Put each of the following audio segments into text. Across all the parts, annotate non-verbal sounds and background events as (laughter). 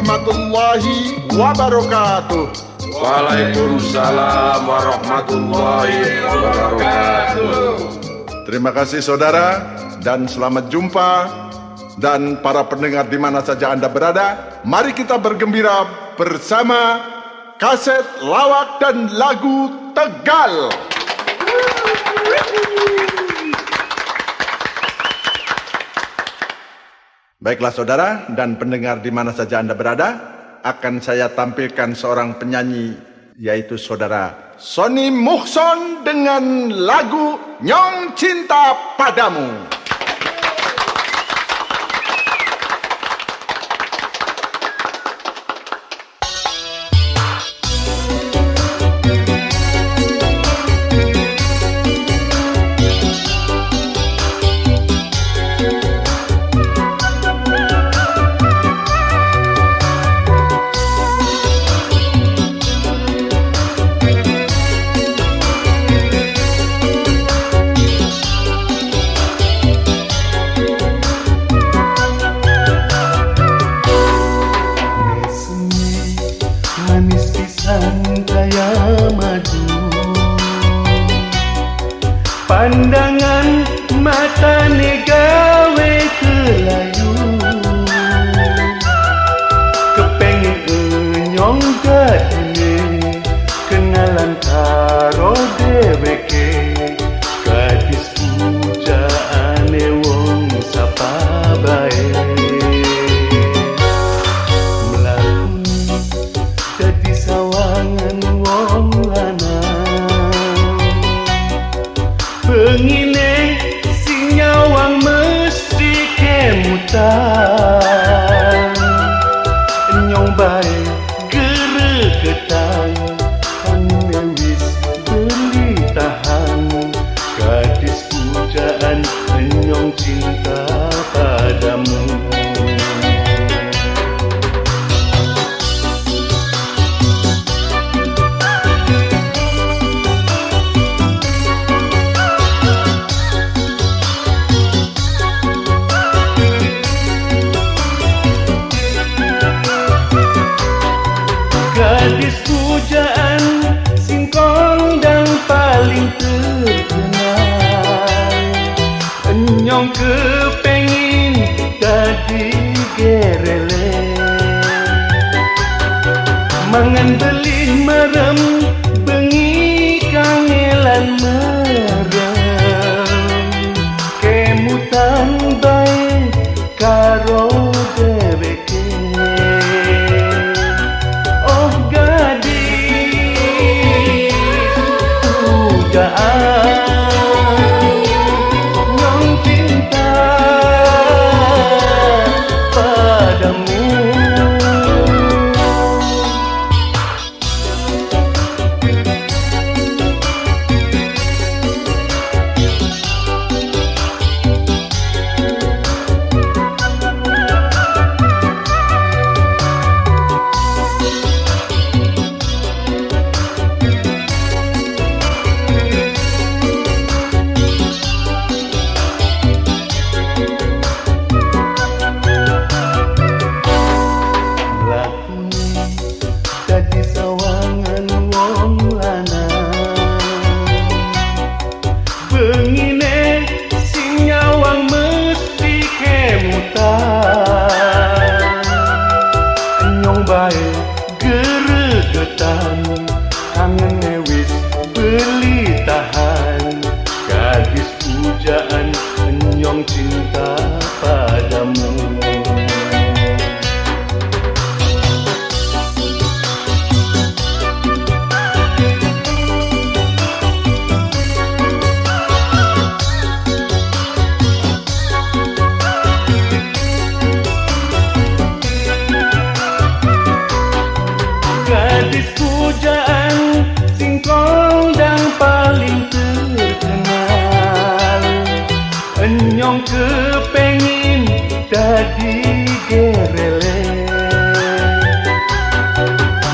warahmatullahi wabarakatuh. Waalaikumsalam warahmatullahi wabarakatuh. Terima kasih saudara dan selamat jumpa dan para pendengar di mana saja Anda berada. Mari kita bergembira bersama kaset lawak dan lagu Tegal. Baiklah saudara dan pendengar di mana saja Anda berada, akan saya tampilkan seorang penyanyi yaitu saudara Sony Muhson dengan lagu Nyong Cinta Padamu.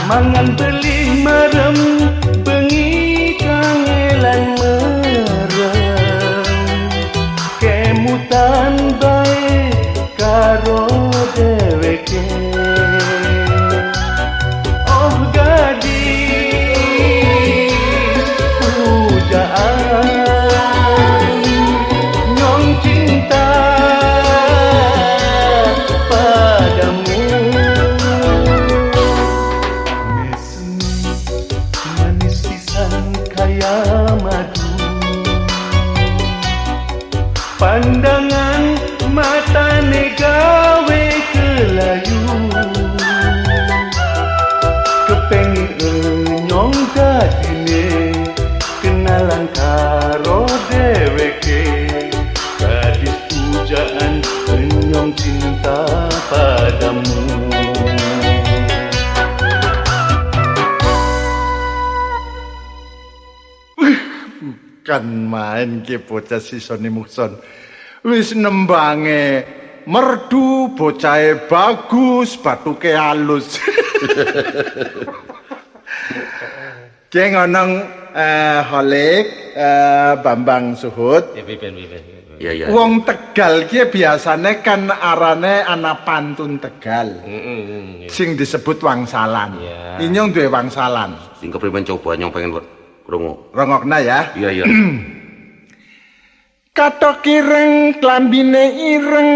Mangan beli merem cinta padamu. Kan main ki bocah si Sony Mukson wis nembange merdu bocahe bagus batuke halus. (laughs) Ki ngonong eh Holik eh, Bambang Suhud. Ya pipen pipen. Iya iya. Wong Tegal ki biasane kan arane ana pantun Tegal Heeh. sing disebut wangsalan. Iya. Inyong duwe wangsalan. Sing keprimen coba nyong pengen krungu. Rongokna ya. Iya iya. (clears throat) Katok ireng klambine ireng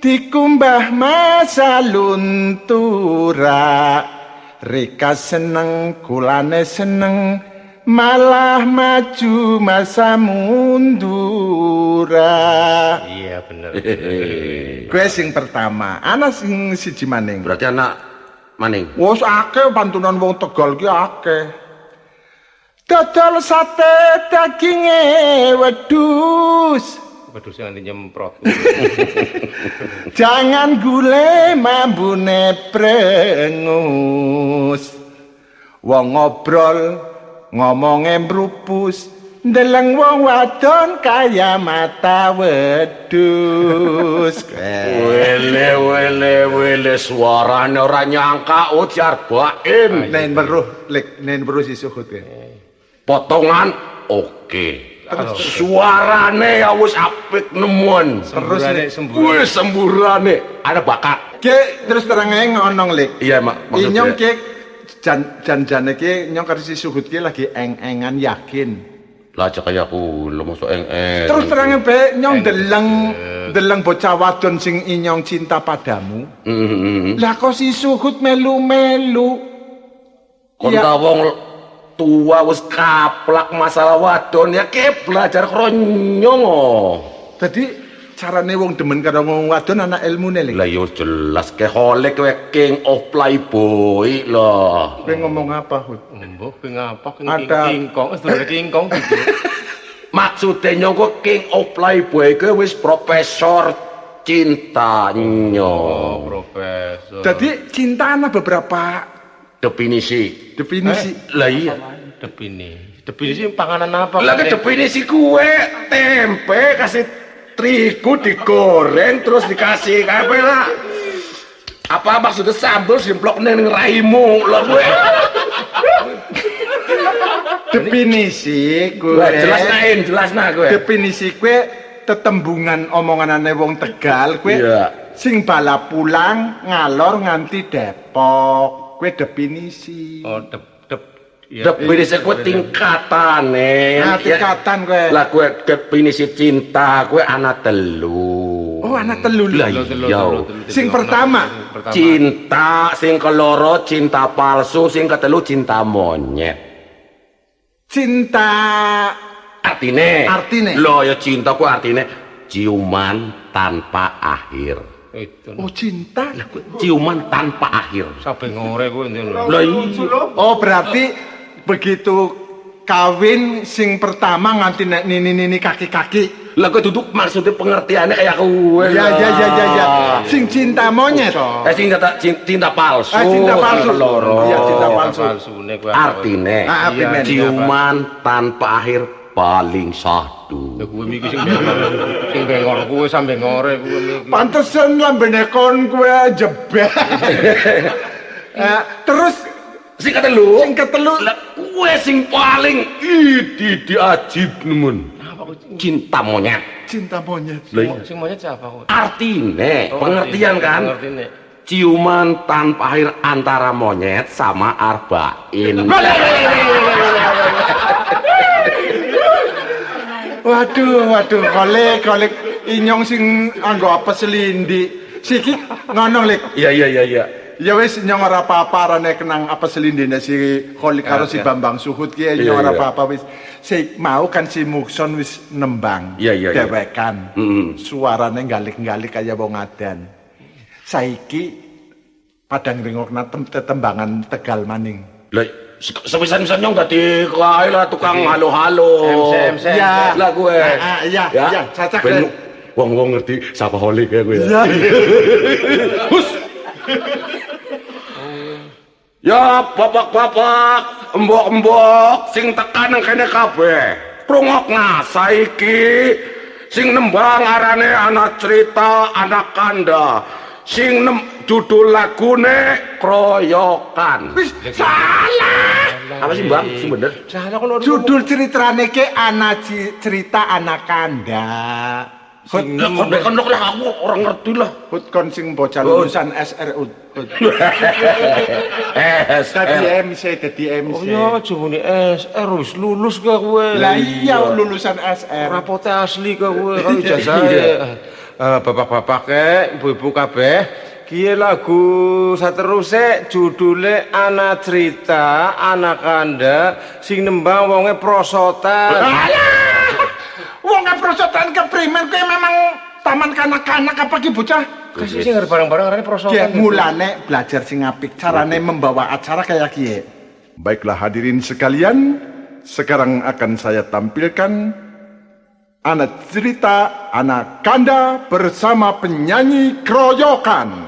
dikumbah masa luntura Rika seneng kulane seneng malah maju masa mundura Iya bener. Gue sing pertama ana sing siji maning Berarti anak maning. Wes akeh pantunan wong Tegal ki akeh. Dodol sate daginge wedhus. Waduh sing nganti nyemprot. (laughs) Jangan gule mambune prengus. Wong ngobrol ngomonge mrupus. Ndeleng wong wadon kaya mata wedhus. (laughs) Wele wele wele suarane ora nyangka ujar baim. Nen weruh, lek nen weruh sisuhut ya. Potongan oke. Suarane ya wis apik nemuan. Terus Semburane. Wis semburane ada bakat. Ki terus terang ae ngonong lek. Iya mak Inyong ki jan jan jane ki nyong karo si suhut ki lagi eng-engan yakin. Lah aja kaya aku lo masuk eng eng. Terus terang be nyong deleng deleng bocah wadon sing inyong cinta padamu. Mm-hmm. Lah kok si suhut melu-melu. Kon ta wong tua wis kaplak masalah wadon ya ke belajar kronyong. Dadi carane wong demen karo wong wadon anak ilmune lek. Lah yo jelas ke holek kowe king of playboy lah. Kowe ngomong apa, Hud? Mbok ping apa king Ada- kingkong, dulu kingkong (laughs) gitu. Maksudnya nyong kok king of playboy kowe wis profesor cintanya. Oh, profesor. Dadi cinta ana beberapa Definisi. definisi. Lah iya. Depini sih panganan apa? Lah definisi kue tempe kasih terigu digoreng terus dikasih apa lah? Apa maksudnya sambal simplok neng raimu lah gue? Definisi. Wah, jelas nain, jelas nah gue. definisi kue tetembungan omonganane wong Tegal kue Iya. sing bala pulang ngalor nganti Depok kue definisi Oh, dep dep ya. Definisi kue tingkatan nih. nah tingkatan kue Lah gue definisi cinta gue anak telu. oh anak telu Lah iya. telu. Sing pertama, Pertama. Cinta sing keloro cinta palsu sing ketelu cinta monyet. cinta Artine. Artine. Loh ya cinta ku artine ciuman tanpa akhir. Itu. oh cinta Ciuman tanpa akhir. Sampai ngore gue ini. Lah iya. oh berarti begitu kawin sing pertama nganti nek nini nini kaki kaki Lah kok duduk maksudnya pengertiannya kayak kowe. ya lah. ya ya ya ya sing cinta monyet Eh cinta cinta, cinta palsu. Ah, cinta palsu. Keloro. Iya, cinta palsu. Palsune gue. Artine Ah, artine. ciuman tanpa akhir paling sahdu. Ya gue mikir sing bengor, sing bengor gue sampai ngore gue mikir. pantesan lambene kon kue jebek (laughs) Eh, terus Sing ketelu. sing ketelu Lah kue sing paling idi diajib nemen. Cinta monyet. cinta monyet iya. Sing monyet siapa gue? Artine, pengertian kan? Pengertian Ciuman tanpa akhir antara monyet sama arbain. Waduh, waduh, kolek, kolek inyong sing anggo apa selindi. Siki ngono lek. Iya iya iya iya. Ya wis nyong ora apa-apa rene kenang apa selindene si Kholik karo si Ya, ya. Bambang Suhut ki Iya, nyong ora iya. apa-apa wis. Si mau kan si Mukson wis nembang. Iya, iya, iya. Dewekan. Mm-mm. Suarane galik-galik kaya wong adan. Saiki padang ringokna tem tembangan Tegal maning. Se- sepisan-pisan nyong dadi kae lah tukang halo-halo. MC, MC. Ya. Lah gue. Ah, ah, iya, iya, cacak, Ben Ben. wong-wong ngerti sapa holik ya gue. Iya. (laughs) Ya bapak-bapak, embok-embok sing tekan nang kene kabeh. Rungokna saiki sing nembang arane anak cerita anak kanda. Sing nem judul lagune Kroyokan. Wis Salah. Apa sih, Bang? Sing bener? Salah kalau judul ceritane ke anak cerita anak kanda. Hut nek kono lah aku orang ngerti lah. hut kon sing bocah Hut. lulusan SRU. Hut. Eh, eh. MC, dadi MC. Oh ya, jumune SR wis lulus gak kowe. Lah iya lulusan SR. Rapote asli kok kowe (laughs) karo ijazah. Iya. Eh, bapak-bapak ke, ibu-ibu kabeh, Kiye lagu sateruse judule anak cerita anak anda sing nembang wonge prosotan. Keprimen kuwi memang taman kanak-kanak apa ki bocah? Kasih sing arep bareng-bareng arane Dia prosotan. mulane belajar sing apik, carane membawa acara kayak kiye. Baiklah hadirin sekalian, sekarang akan saya tampilkan anak cerita anak kanda bersama penyanyi keroyokan.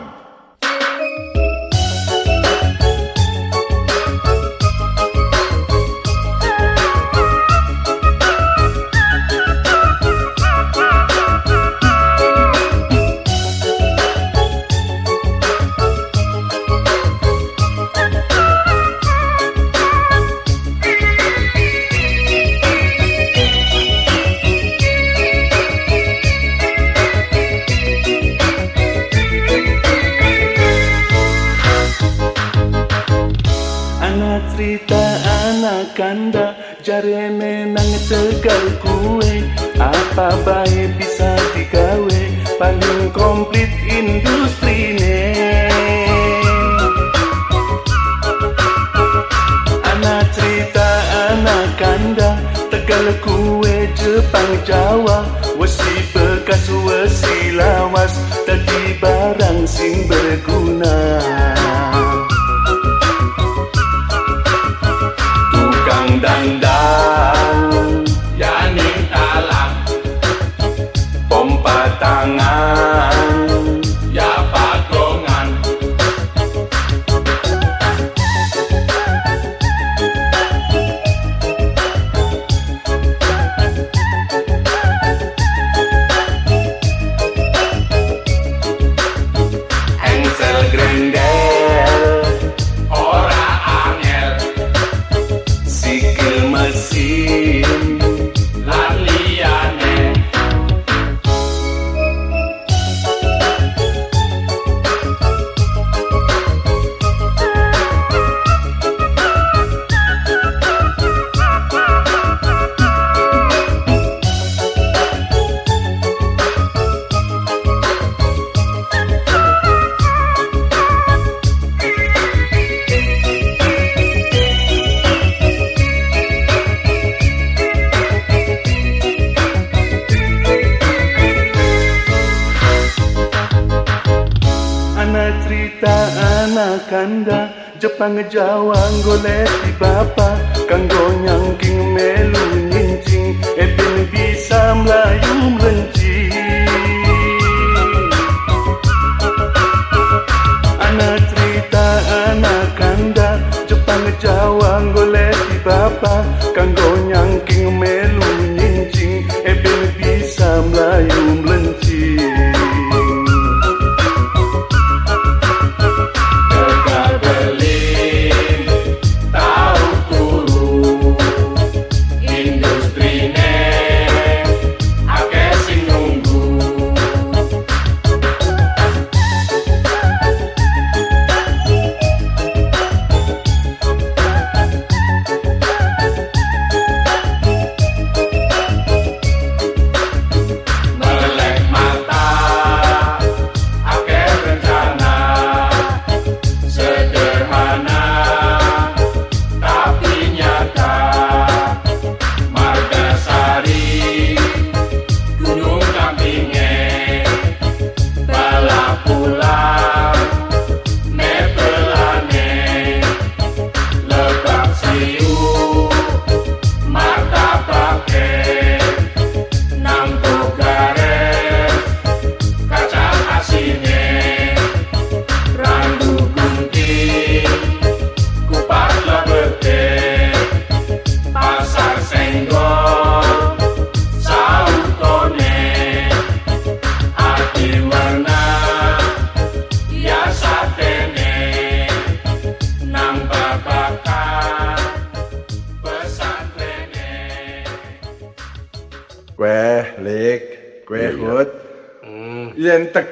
Jarene nang tegal kue. Apa baik bisa digawe? Paling komplit industri Anak cerita anak kanda. Tegal kue Jepang Jawa. Wesi bekas wesi lawas. Tadi barang sing berguna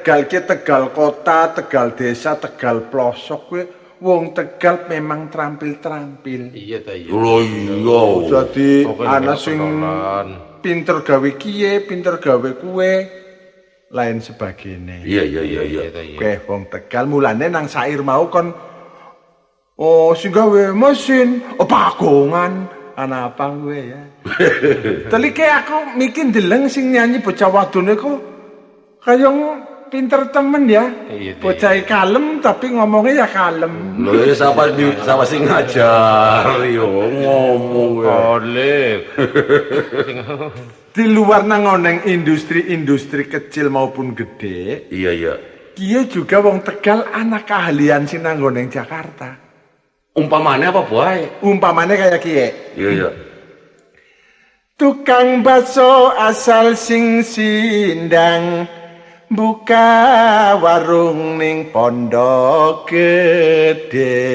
Tegal ki Tegal kota, Tegal desa, Tegal pelosok kue wong Tegal memang terampil-terampil. Iya ta iya. Lho iya. Jadi Pokoknya ana nggak sing pinter gawe kiye, pinter gawe kue, lain sebagainya. Iya iya iya iya. Iya iya. Oke, wong Tegal mulane nang sair mau kon Oh, sing gawe mesin, oh pagongan, ana apa gue ya. (laughs) Tadi kayak aku mikir deleng sing nyanyi bocah wadone ku kayong pinter temen ya. Iya, iya. Bocah kalem tapi ngomongnya ya kalem. Lho ya siapa di siapa sing ngajar yo ngomong ya. Oleh. (laughs) Di luar nang oneng industri-industri kecil maupun gede, Iya iya. kia juga wong Tegal anak keahlian sing nang oneng Jakarta. Umpamane apa bae? Umpamane kayak kie. Iya iya. Tukang bakso asal sing sindang buka warung ning pondok gede.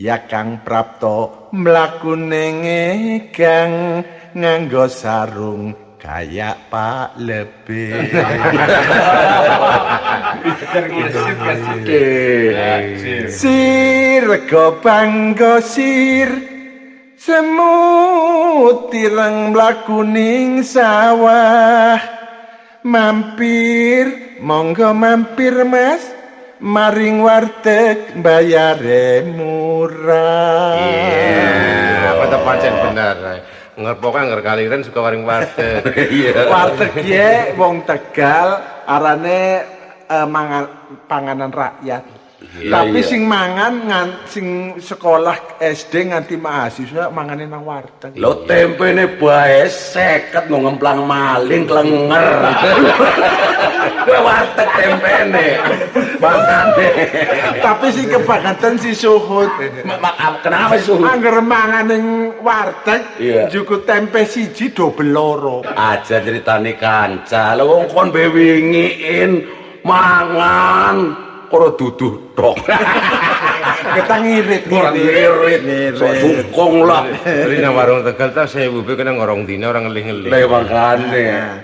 Ya Kang Prapto mlaku ning gang nganggo sarung kayak Pak Lebih Sir gobang gosir Semut tireng mlaku ning sawah Mampir monggo mampir Mas Maring warteg bayare murah Iya, apa ta pancen bener. Ngerpokan nger kaliren suka waring warteg. (laughs) Iya. Warteg ye wong Tegal arane eh, mangan panganan rakyat. Tapi iya. sing mangan ngan sing sekolah SD nganti mahasiswa mangane nang warteg. Lo tempene bae seket mau ngemplang maling klenger. (laughs) Kowe warteg tempene. Mangane. Tapi sing kebangetan si Suhut. Ma- ma- Kenapa sih? Suhu? Angger mangan ning warteg, Iya. juku tempe siji dobel loro. Aja ceritane kanca. Lho wong kon be wingiin mangan ora duduh tok. (laughs) Kita ngirit Ora ngirit. Sok sukung lah. Jadi nang warung Tegal ta sewu be kena ngorong dina orang ngelih-ngelih. Lah makane. Nah,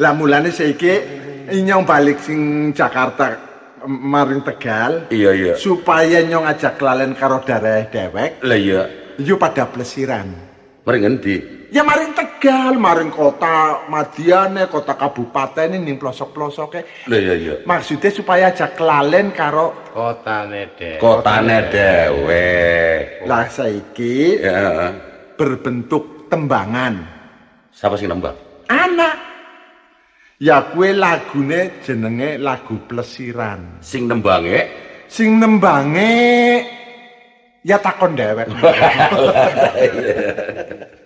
Lah mulane saiki nyong balik sing Jakarta maring Tegal Iya iya. supaya nyong ajak kelalen karo daerah dewek Lah iya. yo pada plesiran. Mari ngendi? Ya maring Tegal, maring kota Madiane, kota kabupaten ning pelosok-pelosoke. Lah iya iya. Maksudnya supaya ajak kelalen karo Kotane deh. Kotane dhewe. lah saiki Ya. berbentuk tembangan. Siapa sing nembang? Anak. Ya kue lagune jenenge lagu plesiran. Sing nembange Sing nembange ya takon dewek. (laughs)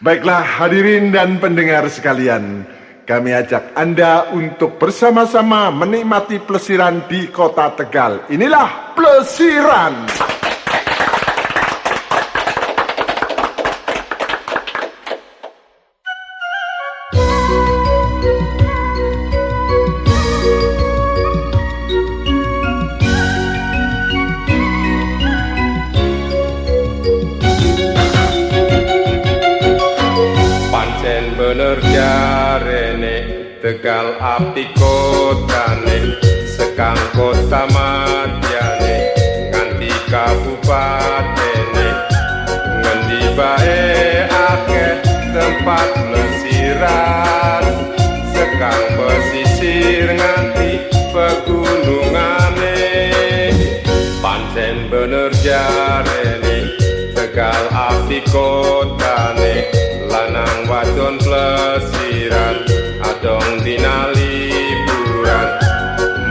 Baiklah hadirin dan pendengar sekalian, kami ajak Anda untuk bersama-sama menikmati plesiran di Kota Tegal. Inilah plesiran. Tegal api kotane Sekang kota madyane Nganti kabupatene Ngendi bae akeh tempat lesiran Sekang pesisir nganti pegunungane. Pancen bener jarene Tegal api kotane Lanang wadon plesiran dina liburan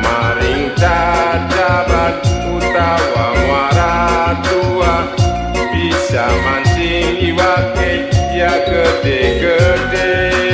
Maring cacaban utawa waratua Bisa mancing iwake ya gede-gede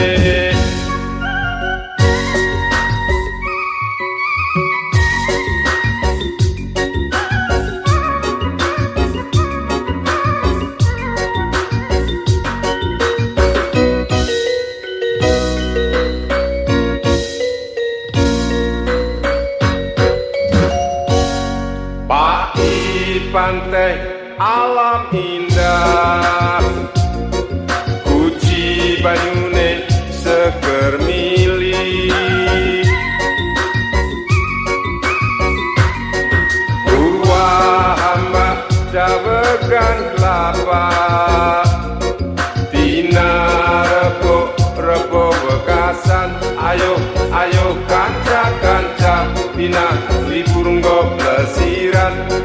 ayo kanca kanca bina di burung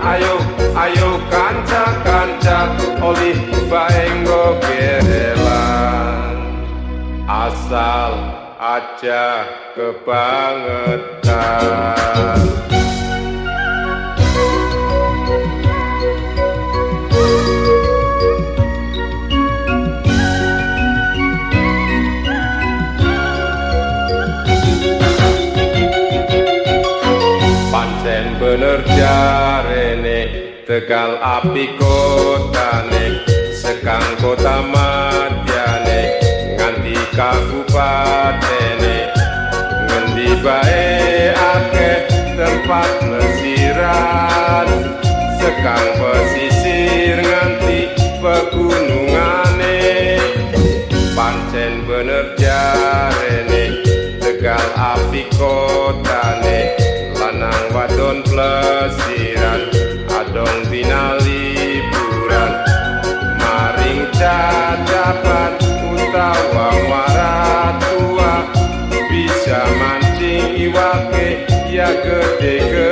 ayo ayo kanca kanca oleh baeng go asal aja kebangetan. Jarene tegal api kotane sekang kota madyane nganti kabupatene. Ngendi bae akeh tempat lesiran sekang pesisir nganti pegunungane. Pancen bener jarene tegal api kotane wadon plesiran adong dina liburan maring cacapan utawa waratua bisa mancing iwake ya gede-gede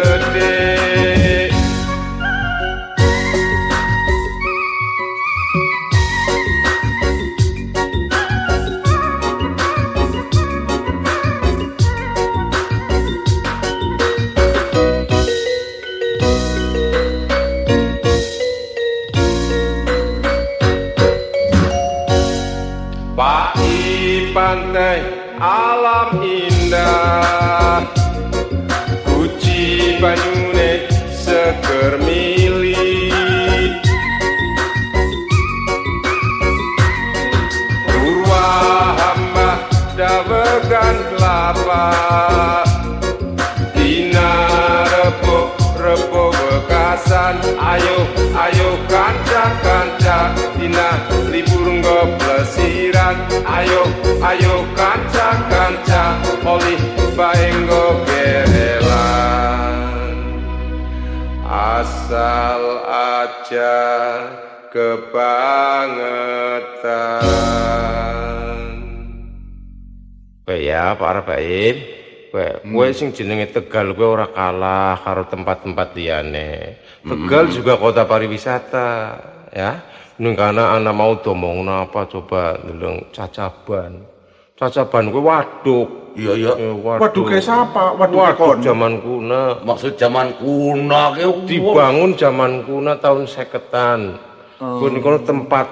Pai pantai alam indah. Puji banyune seger mili Purwa hamba dawegan kelapa. Dina rebo rebo bekasan. Ayo ayo kanca kanca Dina libur nggo plesiran Ayo ayo kanca kanca Oli baenggo gerelan. Asal aja kebangetan. Kowe ya Pak Arbain Kowe kowe sing jenenge Tegal kowe ora kalah karo tempat-tempat liyane. Tegal juga kota pariwisata ya. Ning kana ana mau domongno apa coba ndeleng cacaban. Cacaban kowe waduk. Iya iya. Eh, Waduh ke siapa? Waduk kono. zaman kuno. Maksud zaman kuno ki Dibangun zaman kuno tahun seketan. Oh. Kowe niku tempat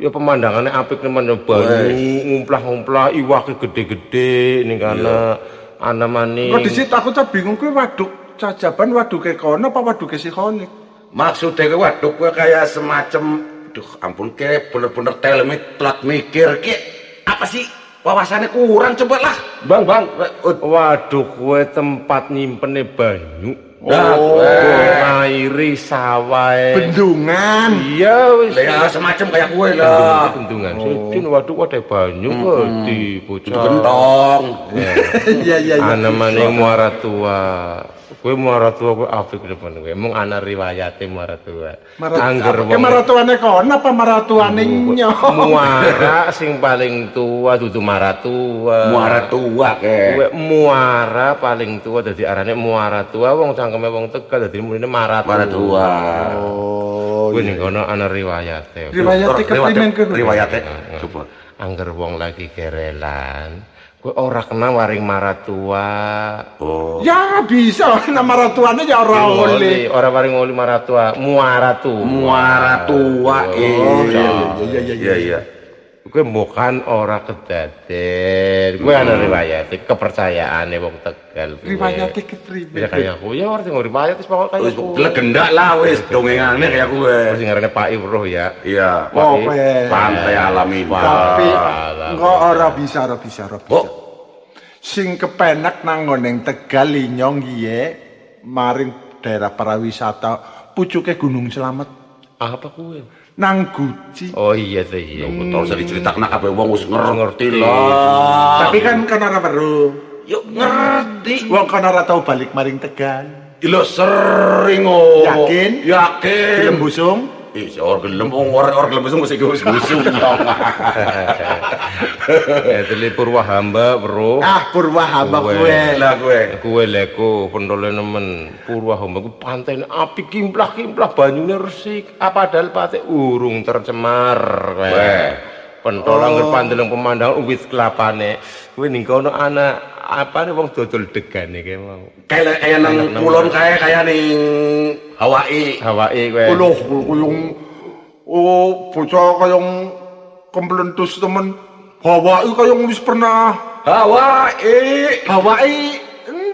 ya pemandangannya apik nemen ya banyu ngumplah-ngumplah iwake gede-gede ning kana ana maning. Kok disit aku tak bingung kuwi waduk cajaban waduk ke kono apa waduk ke Sikone? Maksudnya waduk gue kayak semacam Duh ampun ke bener-bener telemi telat mikir ke Apa sih wawasannya kurang coba lah Bang bang Waduh, kowe tempat nyimpene banyu. Oh, ngairi sawae. Bendungan. Iya wis. Ya semacam kayak gue lah Bendungan. Sidin waduh ada banyu kok di bocah. Gentong (laughs) Iya iya iya. Ana maning muara tua. Kowe muara tua kowe apik depan kowe. Mung ana riwayate muara tua. Angger Ke wong maratuane kono apa maratuane nyok? muara sing paling tua dudu muara tua. Muara tua ke Kowe muara paling tua dadi arane muara tua wong cangkeme wong Tegal dadi muline Mara Muara tua Oh. Kuwi ning kono ana riwayate. Riwayat keprimen ke? Riwayatnya Coba Angger wong lagi kerelan, kowe ora kena waring Mara tua. Oh. Ya bisa. Nama maratuane ya ora oleh. ora waring oli Mara tua, muara tua. Muara tua Oh, iya iya, iya, iya Kowe bukan ora kedaden. Kowe ana riwayate kepercayaane wong Tegal. kowe. Riwayate keprimen. Ya kayak aku, ya orang tinggal riwayat wis pokok kayak Wis aku. legenda lah wis dongengane kayak gue Terus yang ngarannya Pak Ibroh ya. Iya Oh, I- pe. Pantai alam indah Tapi engko ora bisa ora bisa ora bisa. Oh Sing kepenak nang nggoneng Tegal Linyong iye maring daerah pariwisata pucuke Gunung Slamet Apa kuwi? Nang Guci. Oh iya tuh iya. Terus usah diceritakna kabeh wong wis ngerti lah. Tapi kan kan ora weruh. Yuk ngerti. Wong kan ora tau balik maring Tegal. Ilo sering oh. Yakin? Yakin. Film busung. Ih, ora gelem wong ora ora gelem wis iki wis busung. Ya teli purwa hamba, Bro. Ah purwa hamba Kowe. kowe. Lah kowe. Kuwe leko pentole nemen purwa hamba ku pantene apik kimplah-kimplah banyune resik. Apa padahal pate urung tercemar. Weh. Pentol angger pandeleng pemandangan wit kelapane. Kuwi ning kono ana apa nih wong dodol degane kae mau. Kayak kayak nang kulon kayak kayak ning Hawaii. Hawake kowe. Loh, kuyung oh bocah kayong kemplentus temen. Hawaii kayong wis pernah Hawaii. Hawaii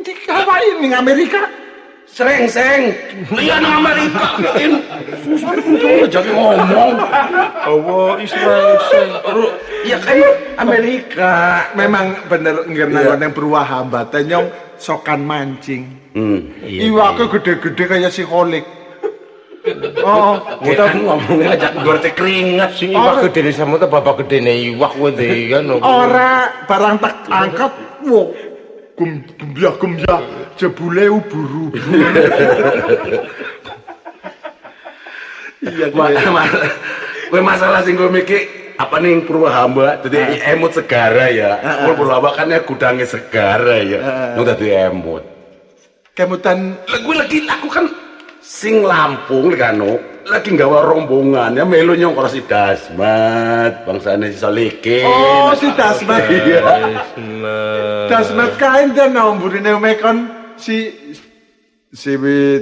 di Hawaii ning Amerika. Sering seng. Iya nang Amerika. In. Susah itu jadi ngomong. Hawa Israel. Iya kan Amerika. Memang bener nggak nang purwa hamba tenyong sokan mancing. Hmm. Iwake gede-gede kayak si holik. Oh, Kita kan ngomongnya ajak gorte keringat Sing iwak gedene sama ta bapak gedene iwak kowe deh kan. ora barang tak angkat, wo gumbyah gumbyah jebule uburu. Iya, Ma- ma- Kowe masalah sing kowe mikir apa nih Purwahamba dadi emut segara ya. Kowe Purwahamba kan ya gudangnya segara ya. Nu dadi emut. Kemutan gue lagi aku kan sing Lampung kan lagi nggawa rombongan ya melu nyongkor si Dasmat bangsane si Solikin. Oh, si Dasmat. Iya. (laughs) Dasmat kain dan nomburine mekon si si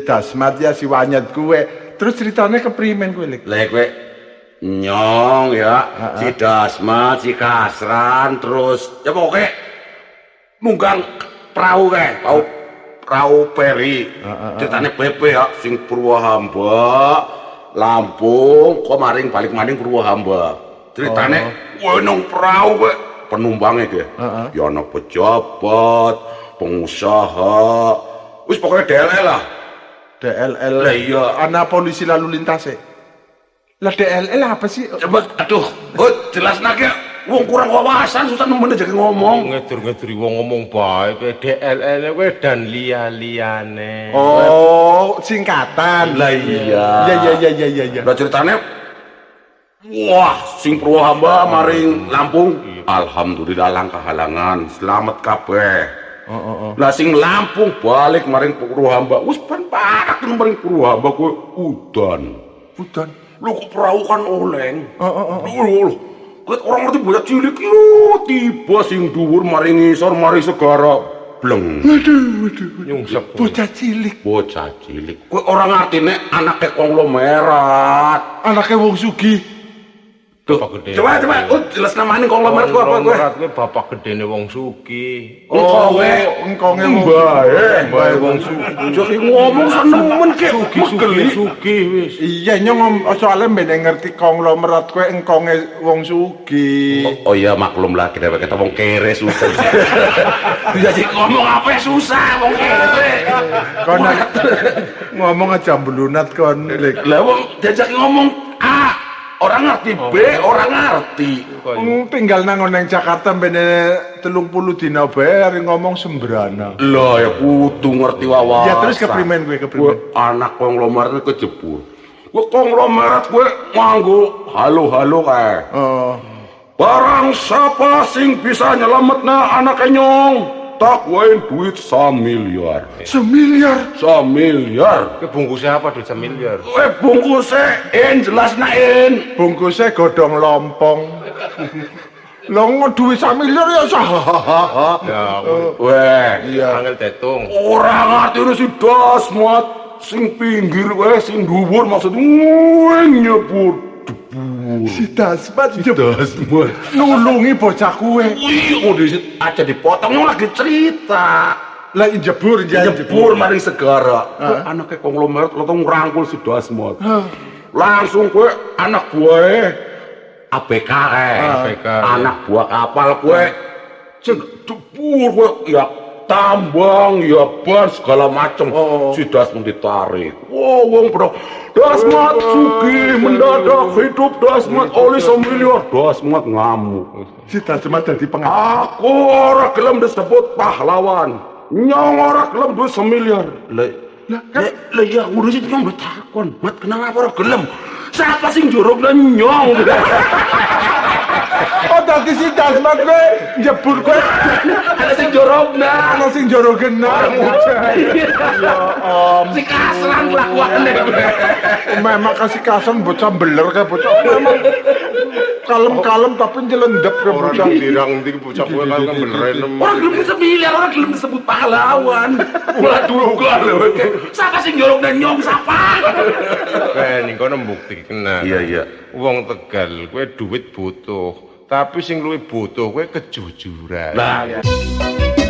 Dasmat ya si wanyat kue. Terus ceritanya keprimen kue lek. Lah kowe nyong ya, si Dasmat, si Kasran, terus ya pokoknya munggang perahu kae, perahu perahu peri. Ceritane Pepe ya sing Purwahamba, Lampung, kok maring balik maning Purwahamba. Ceritane kowe nang perahu kowe penumpangnya ge. Ya ana pejabat, pengusaha, wis pokoknya DLL lah. DLL. Lah iya. Anak polisi lalu lintas e. Lah DLL apa sih? Coba, aduh, oh, jelas nake, wong kurang wawasan, susah nemen aja ngomong. ngedur-ngeduri wong ngomong bae kowe DLL kowe dan liya-liyane. Oh, singkatan. Lah iya. Ya ya ya ya ya ya. Lah ceritanya, wah, sing Purwahamba maring Lampung, alhamdulillah langkah halangan, selamat kabeh. Lah sing Lampung balik maring Purwahamba, wis pan parah kan maring Purwahamba kowe udan. Udan. Lu kok perahu kan oleng. Oh, oh, oh. Lho, lho. Ket orang ngerti bocah cilik yo tiba sing dhuwur mari ngisor mari segara bleng. Waduh, waduh. Nyungsep. Bocah cilik. Bocah cilik. Kowe ora ngertine anake konglomerat. Anaknya wong sugih. Tuh, Bapak gede. coba coba oh, jelas namanya konglomerat kowe apa kowe? Kowe bapak gedene wong suki. Oh, kowe engkonge wong bae, bae wong sugih. Jadi ngomong senemen ke Suki suki suki wis. Iya nyong soalnya mbene ngerti konglomerat kowe engkonge wong sugih. Oh, oh iya maklum lah kita kita wong kere susah. (laughs) Jadi ngomong apa ya susah wong kere. Kon ngomong aja belunat kon lek. Lah wong diajak ngomong orang ngerti B, orang ngerti. Wong tinggal nang nang Jakarta mbene 30 dina bae ari ngomong sembrana. Lah ya kudu ngerti wawasan. Ya terus keprimen gue keprimen. Gue anak konglomerat itu kejebur. Gue konglomerat gue nganggo halo-halo kae. Oh. Barang siapa sing bisa nyelametna anak nyong? Tak wain duit miliar. Semiliar. miliar. Kowe bungkusnya apa duit miliar? Gue bungkusnya en jelas naen. Bungkusnya godong lompong. Long duit samiliar ya sah. Ya, Weh, Iya. angel tetung. orang ngerti ini si dasmat sing pinggir weh sing dhuwur maksud nyebur debur. Si Dasmat Dasmat. nulungi bocah kue. Iya, kok di aja dipotong lagi cerita. Lah jebur ya Jebur maring segara. Gue anaknya konglomerat lo tau ngerangkul si Dasmat. Langsung gue anak gue ABK kae. Anak buah kapal gue. Cek debur gue ya tambang ya bar segala macem. Si Dasmat ditarik. Wow wong bro Dasmat sugi mendadak hidup Dasmat oleh semiliar. Dasmat ngamuk. Si Dasmat jadi pengacara. aku ora gelem disebut pahlawan. Nyong ora gelem duit semiliar. Le lah kan lah ya ngurusin nyong betakon mat kenapa ora gelem siapa sing jorok dan nyong (laughs) Oh, tadi si Dasmat gue jebur gue. ada sing jorok nah Ana sing joro genah. si kasran kelakuannya Memang kasih kasan bocah beler kayak bocah. Memang kalem-kalem tapi nyelendep ke Orang bocah. dirang di bocah gue kan beneran Orang belum disebut miliar, orang belum disebut pahlawan. Mulai dulu loh. Siapa sih jorok dan nyong siapa? Eh, ning kono mbuktikna. Iya, iya. Wong Tegal kowe duit butuh, tapi sing luwih butuh kowe kejujuran. Nah, Wis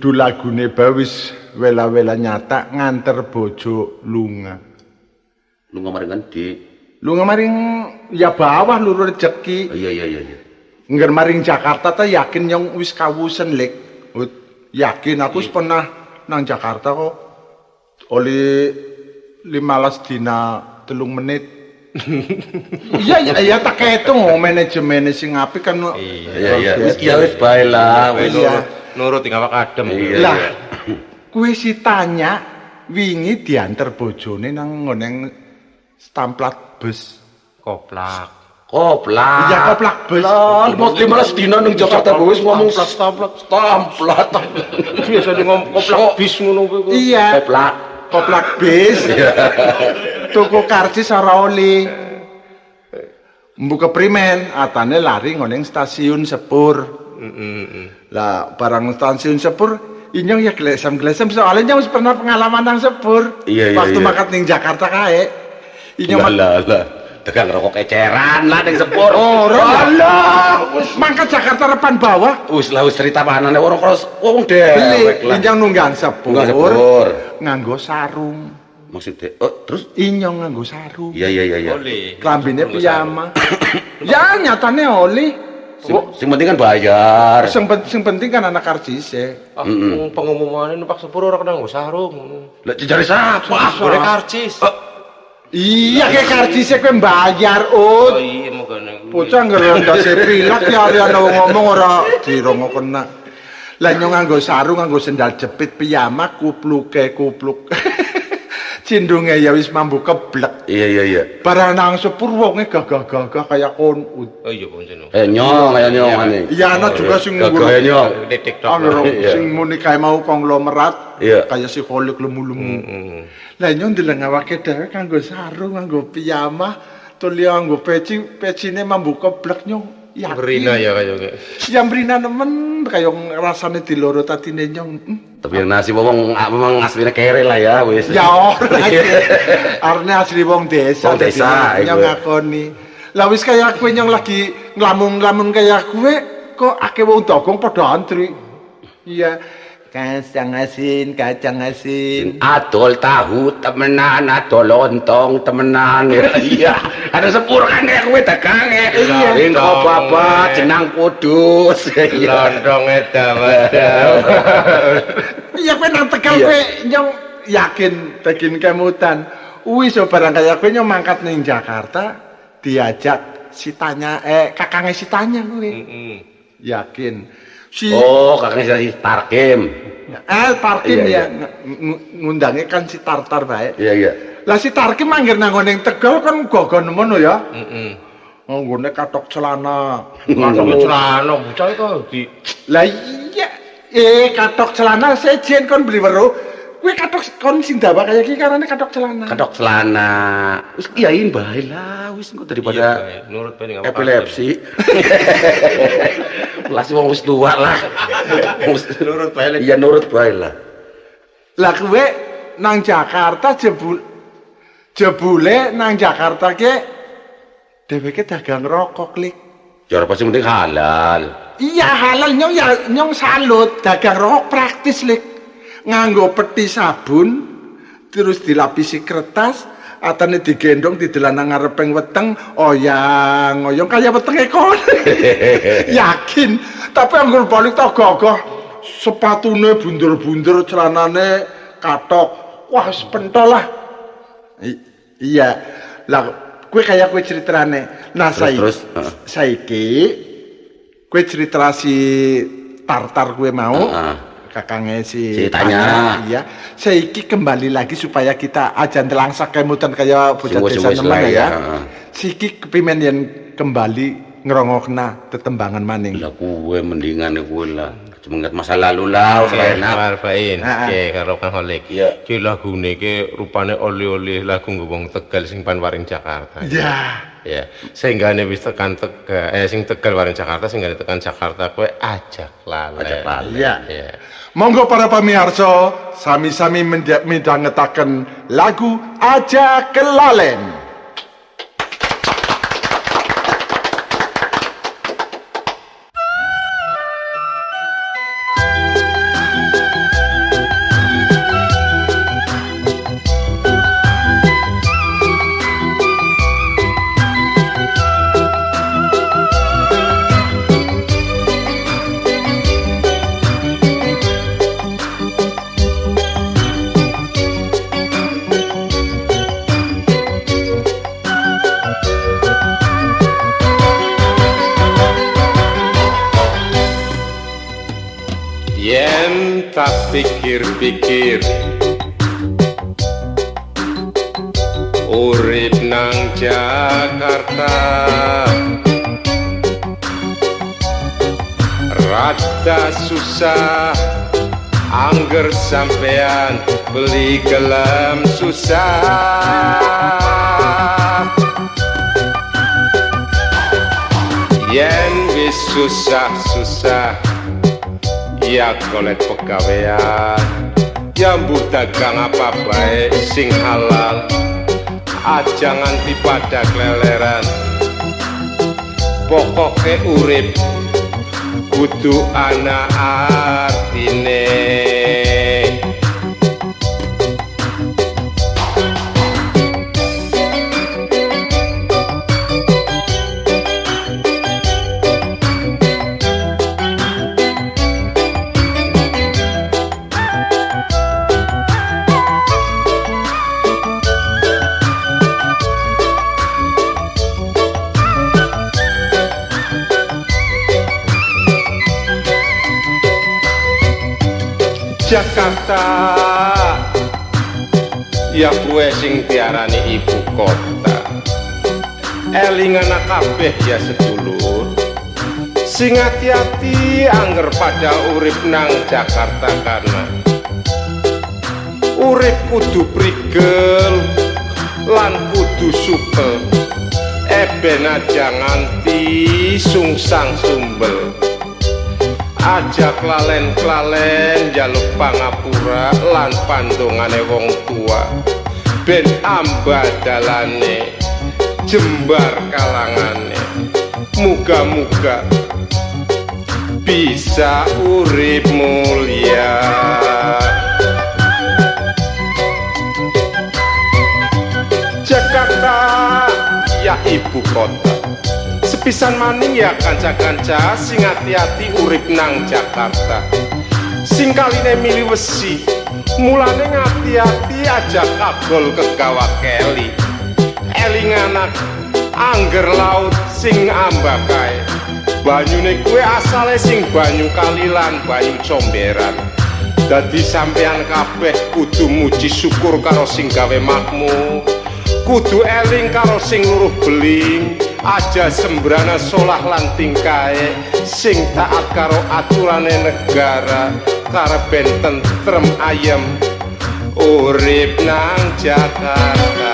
judul lagune bawis wela-wela nyata nganter bojo lunga. Lu ngomong ngendi? Lunga maring ya bawah luru rezeki. Oh, iya iya iya. iya. Ngger maring Jakarta ta yakin yang wis kawusen lek. Yakin aku wis pernah nang Jakarta kok. Oli 15 dina telung menit. (laughs) Iya iya iya tak ketung oh, manajemen sing apik kan. Iya iya. Wis ya wis bae lah. Wis. Iya. nurut tinggal kadem. Iya. Lah, kuwi si tanya wingi diantar bojone nang ngoneng stamplat bus. Koplak. Koplak. Iya, koplak bus. Lah, mau 15 dina ning Jakarta wis ngomong stamplat stamplat. (laughs) Biasa di ngomong koplak bis ngono kuwi. Iya, Koplak. koplak bis. Tuku karcis ora oli. Mbuka primen, atane lari ngoneng stasiun sepur. Lah, barang stasiun sepur Inyong ya glesem-glesem soalnya wis pernah pengalaman nang sepur. Iya, iya, Waktu iya. makat ning Jakarta kae. Inyong Lah lah lah. Tegang rokok eceran lah ning sepur. Ora lah. Mangkat Jakarta repan bawah. Wis lah wis cerita panane orang terus wong dewek lah. inyong nunggang sepur. Nunggang sepur. Nganggo sarung. Maksudnya, oh terus? Inyong nganggo sarung. Iya iya iya iya. Boleh. Klambine piyama. (coughs) ya nyatane oli. Sing, sing penting kan bayar. Sing, pen- sing penting kan anak karcise. Ah, wong pengumuman numpak sepur ora kena nggo sarung. Lah jare sapa? Boleh karcis. Iya kayak karcise kowe bayar, Oh Ut. iya mogone. Bocah ngerondose prilak ya ali ana wong ngomong ora dirongo kena. Lah nyong nganggo sarung, nganggo sendal jepit piyama kupluke kupluk. (laughs) Cindunge ya wis mambu keblek. Iya iya iya. Barang nang sepur wonge gagah-gagah kaya kon. Oh iya pancen. Eh nyong ayo nyong ane. Iya ana juga sing Gagah ya, nyong. Di TikTok. Angger Iya. sing muni kae mau konglomerat. Iya. Kaya si holik lemu-lemu. Heeh. Lah nyong ndeleng awake dhewe kanggo sarung, nganggo piyama, tuli nganggo peci, pecine mambu keblek nyong. Yakin. Berina ya kaya. Yang brina nemen kaya rasane diloro tatine nyong. Hmm. Tapi yang nasi wong ah, memang aslinya kere lah ya wis. Ya ora. Arne asli wong desa. Wong desa, Nyong ngakoni. Lah wis kaya kowe nyong lagi nglamun-nglamun kaya kowe kok akeh wong dogong padha antri. Iya. Kacang asin, kacang asin. Adol tahu temenan, adol lontong temenan. (laughs) Iya. Ada sepur kan ya kowe dagang ya. Iya. Ing apa jenang kudus. (laughs) Iya. Londong edam-edam. (laughs) Iya kowe nang Tegal Iya. kowe nyong yakin tegin kemutan. Wis so barang kaya kowe nyong mangkat ning Jakarta diajak si tanya eh kakange si tanya kowe. Heeh. Yakin. Si Oh, kakaknya si Tarkim. eh Tarkim Iya, ya ng- ngundangnya kan si Tartar bae. Iya iya. Lah si Tarkim manggir nang ngene Tegal kan gogo nemen ya. Heeh. Nggone katok celana. (laughs) Katok celana bocah iku di Lah iya. Eh katok celana sejen kon beli weruh. Kowe katok kon sing dawa kaya iki karane katok celana. Kadok celana. Wis kiyain bae lah wis engko daripada Iya, nurut bae epilepsi. (laughs) Lah wong wis tua lah. Wis (laughs) Nurut bae. Iya nurut bae lah. Lah kowe nang Jakarta jebul jebule nang Jakarta ke dheweke dagang rokok klik. Cara pasti penting halal. Iya halal nyong ya nyong salut dagang rokok praktis lik. Nganggo peti sabun terus dilapisi kertas atane digendong didelan nang ngareping weteng oyang oyong kaya wetenge kon. (laughs) Yakin. Tapi anggur balik tak gagah sepatune bundur-bundur celanane katok. Wah, wis pentol lah. I- iya. Lah kowe kaya kowe ceritane. Nah, Terus, saiki terus, saiki kowe cerita si Tartar kowe mau. Heeh. Kakangnya si, Si Tanya. Iya. Saiki kembali lagi supaya kita aja telangsak kemutan kaya bocah desa lah, ya. ya. Siki kepimen yen kembali ngerongokna tetembangan maning. Lah kuwe mendingan kuwe lah. Semengat masa lalu lah, usah enak. Marbain, Ah, ah. Oke, karo Kang Holik. Iya. Ki lagune ki rupane oli-oli lagu nggo wong Tegal sing pan waring Jakarta. Ya. Ya, senggane wis tekan Tegal, eh sing Tegal waring Jakarta, senggane tekan Jakarta kowe ajak lalen. Ajak lalen. Ya. Ya. Monggo para pamirsa, sami-sami midhangetaken lagu Aja Kelalen. Pikir-pikir. Urip nang Jakarta. Rada susah Angger sampean beli gelam susah. Yen wis susah-susah Ya kolet pegawean Ya mbuh dagang apa baik sing halal. Aja nganti pada keleleran Pokoke urip. Kudu ana artine Jakarta Ya kue sing tiarani ibu kota. Elingan kabeh ya sedulur. Sing hati-hati angger pada urip nang Jakarta karena Urip kudu prigel lan kudu supel. Eben aja nganti sungsang sumbel ajak lalen-lalen jaluk pangapura lan pandongane wong tua. Ben ambadalane jembar kalangane. Muga-muga bisa urip mulia. Jakarta ya ibu kota sepisan ya kanca-kanca. Sing hati-hati urip nang Jakarta. Sing kaline milih wesi. Mulane ngati-hati aja kagol kegawa keli eling anak angger laut sing ambakae banyune kue asale sing banyu kalilan banyu comberan. Dadi sampean kabeh kudu muji syukur karo sing gawe makmu kudu eling karo sing luruh beling aja sembrana solah lan tingkae sing taat karo aturane negara kareben tentrem ayem. Urip nang Jakarta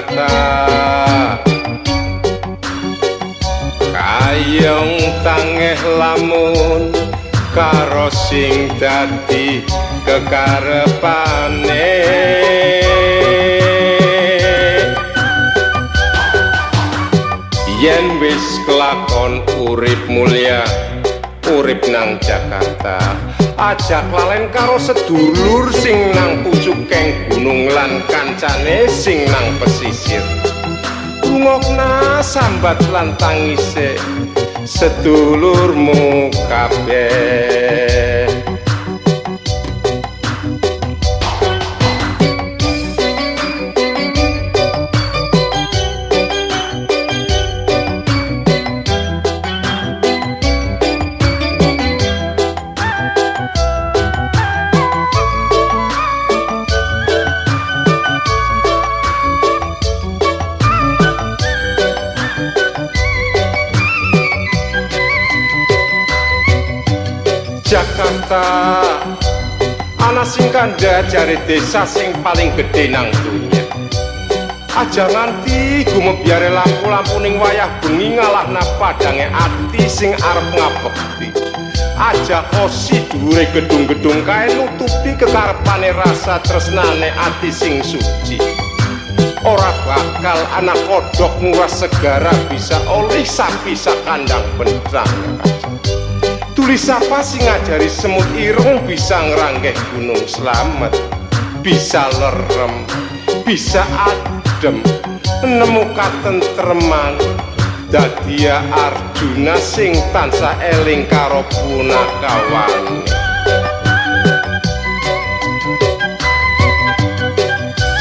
Jakarta. Kayong tangeh lamun karo sing dadi kekarepane. Yen wis kelakon urip mulia urip nang Jakarta ajak lalen karo sedulur sing nang pucukeng gunung lan kancane sing nang pesisir. Rungokna sambat lan tangise sedulurmu kabeh Jakarta. Ana sing kandha jare desa sing paling gedhe nang dunya. Aja nganti gumebyare lampu-lampu ning wayah bengi ngalahna padange ati sing arep ngabekti aja kosi dhuwure gedung-gedung kae nutupi kekarepane rasa tresnane ati sing suci. Ora bakal anak kodok nguras segara bisa oleh sapi sakandang bentrang tulis apa sing ngajari semut irung bisa ngeranggeh gunung selamat bisa lerem bisa adem nemu katentreman dadia Arjuna sing tansah eling karo punakawan.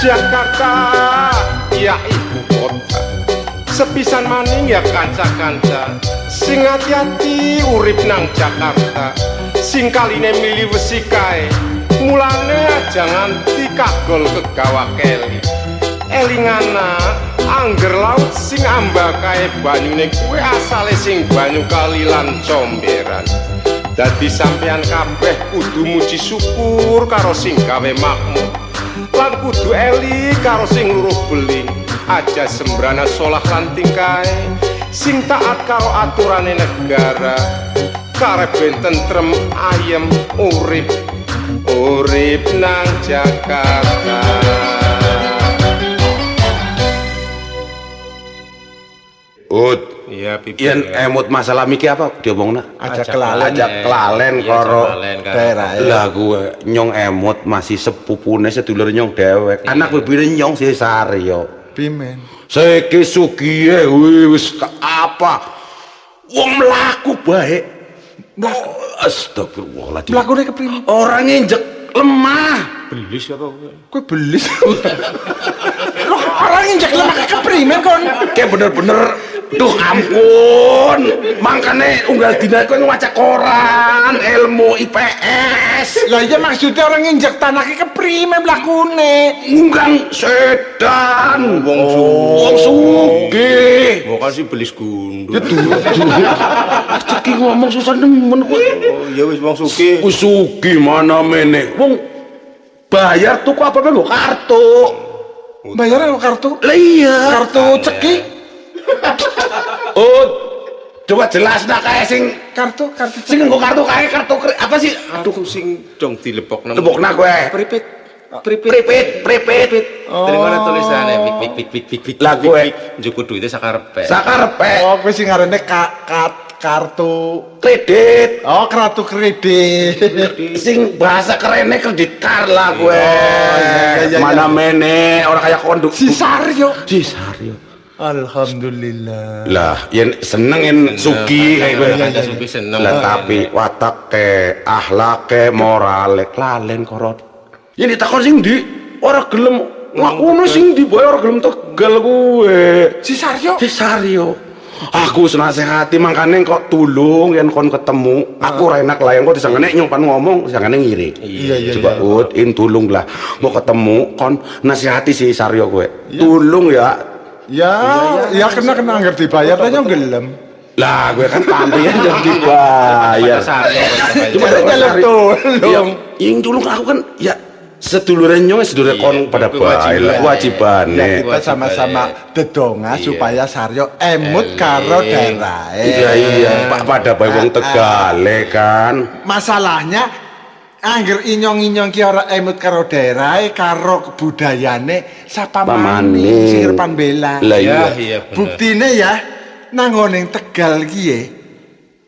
Jakarta ya ibu kota. Sepisan maning ya kanca-kanca sing hati-hati urip nang Jakarta. Sing kaline milih wesi kae. Mulane aja nganti kagol kegawa keli. Elingana angger laut sing ambakae banyune kuwe asale sing banyu kali lan comberan. Dadi sampean kabeh kudu muji syukur karo sing gawe makmur. Lan kudu eli karo sing luruh beling. Aja sembrana solah lan tingkae sing taat karo aturane negara. Karep ben tentrem ayem urip urip nang Jakarta. Ut, iya pipi yen emut masalah miki apa? Diomongna? Ajak kelalen Ajak kelalen Iya, karo daerah. Ya. lah gue nyong emut masih sepupune sedulur nyong dewek. Anak bibire nyong si Saryo. Pimen. Saiki sugihe wis apa? Wong mlaku bae. Mlaku astagfirullahaladzim. Mlakune keprimen? Orang injek lemah. belis apa kowe belis. (laughs) Loh, orang injek lemah keprimen kon. Kayak bener-bener Duh ampun, makanya unggal dina kowe ngaca koran, ilmu IPS. Lah iya maksudnya orang injek tanah ke keprimen mlakune. Unggang sedan, Wong Oh, sugih. wong sugih. bukan sih belis gundul Ceki ngomong susah nemen kowe. oh iya wis wong sugih Wis sugih mana meneh. Wong bayar tuku apa-apa nggo kartu. Bayar apa kartu? Lah iya. Kartu ceki. (laughs) Oh, coba jelas nak kae sing Kartu kartu sing nggo kartu kae kartu kre- apa sih? aduh sing dong dilepok nang Tepukna kowe. pripit Pripit, pripit. Dari mana tulisannya? Pik pik pik pik pik pik. Lah, pik, gue. pik. Njuku duitnya sakarepe. Sakarepe Oh, kowe sing ngarane ka, ka- kartu kredit. Oh, kartu kredit. Sing bahasa kerennya kredit card lah gue. iya, iya, Mana iya. meneh orang kayak konduk. Si Saryo. Alhamdulillah. Lah, yen seneng yen sugi kayak gue. Ada sugi seneng. Lah tapi watak ke, akhlak ke, moral lalen korot. Yen ditakon sing di ora gelem ngakono sing di boy ora gelem tegal gue. Si Saryo. Si Saryo. Aku senasehati makane kok tulung yen kon ketemu. Aku ora enak lah yang kok disangane nyumpan ngomong, disangane ngiri. Iya, iya, Coba iya. Ut, in tulung lah. Mau ketemu kon nasihati si Saryo gue. Tulung ya. Ya, ya kena kena anggar dibayar tanya gelem. Lah gue kan tampilan yang dibayar. Cuma Sari- tulung. Yang yang tulung aku kan ya seduluran nyong sedulur Iya, kon pada baik lah kewajiban. Ya, wajibane. kita sama-sama dedonga Iya. supaya Saryo emut karo daerahe. Iya iya, Pak pada bae wong Ah, ah. Tegale kan. Masalahnya angger inyong-inyong ki ora emut karo daerahe karo kebudayane sapa Pamane. maning sing repan bela. Lah Iya, iya. iya bener. Buktine ya nang ngone Tegal ki ye,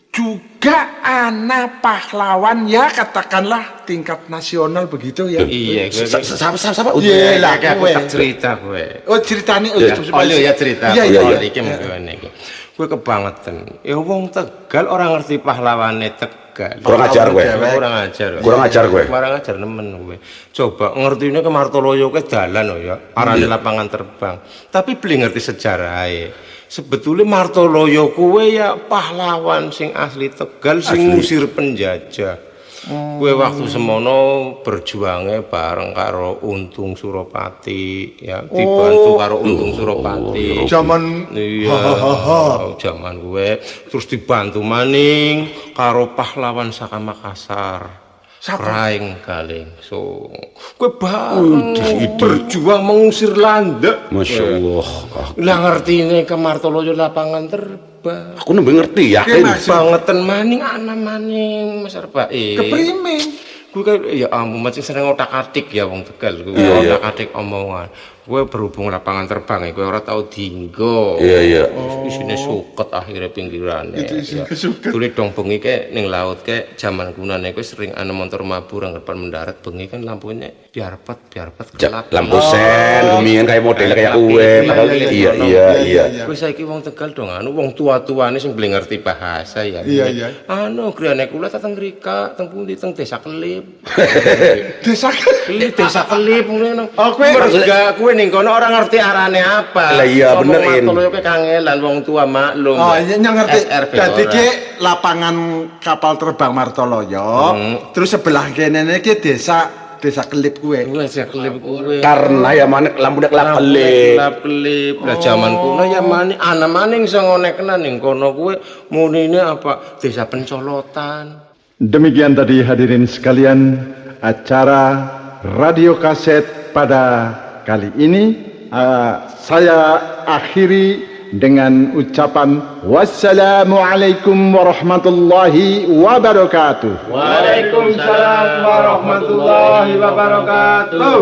juga anak pahlawan ya katakanlah tingkat nasional begitu ya. Iya, Siapa siapa? siapa? Iya lah, aku kowe. tak cerita gue. Oh ceritanya oh, Iya. Oh iya ya cerita. Iya iya. iya. Iki mengkene iki. Gue kebangetan. Ya wong Tegal orang ngerti pahlawane Tegal. Kurang ajar gue. Kurang ajar. Kurang ajar gue. Kurang ajar nemen gue. Coba ngertine ke Martoloyo ke dalan oh ya. Arane lapangan terbang. Tapi beli ngerti sejarahnya. Sebetulnya Martoloyo kuwe ya pahlawan sing asli Tegal sing ngusir penjajah. Kue waktu semono berjuangnya bareng karo Untung Suropati ya dibantu karo Untung Suropati. Zaman Iya, zaman gue terus dibantu maning karo pahlawan saka Makassar. Raing Galing. So, gue bareng berjuang mengusir Landa. Masya Allah. Lah ngerti ini ke Martoloyo lapangan terbang. Aku nembe ngerti yakin. Bangetan maning ana maning Mas Arba. Eh. keprimen. Gue kan ya ampun macam sering otak-atik ya wong Tegal. Gue Iya, iya. otak-atik omongan. Gue berhubung lapangan terbang ya, gue ora tau dinggo. Iya iya. Oh. Isine suket akhirnya pinggirannya. Itu isine ya. suket. Tuli dong bengi ke ning laut ke zaman gunane gue sering ana motor mabur ang depan mendarat bengi kan lampunya biarpet Ja- gelap. Lampu sen, kumingan kayak modelnya kayak kue. Padahal iya iya iya. Gue saiki wong Tegal dong anu wong tua-tuane sing beli ngerti bahasa ya. Iya, iya. Anu griyane kula tateng Rika, teng pundi teng Desa Kelip. (laughs) Desa Kelip Desa Kelip ngono. Oh, kowe- merga kowe ning kono ora ngerti arane apa. Lah iya, bener, In. Ke kangelan wong tua maklum. Oh iya yang ngerti. Ora. ki lapangan kapal terbang Martoloyo. Hmm. Terus sebelah kene ki desa desa kelip kue. Desa Kelip kowe. Karena ya mana lampu kelap kelip. Kelap kelip. Lah zaman kuno ya mani ana maning sing ngonekna ning kono kowe munine apa desa pencolotan. Demikian tadi hadirin sekalian acara radio kaset pada kali ini eh, saya akhiri dengan ucapan wassalamualaikum warahmatullahi wabarakatuh. Waalaikumsalam warahmatullahi wabarakatuh.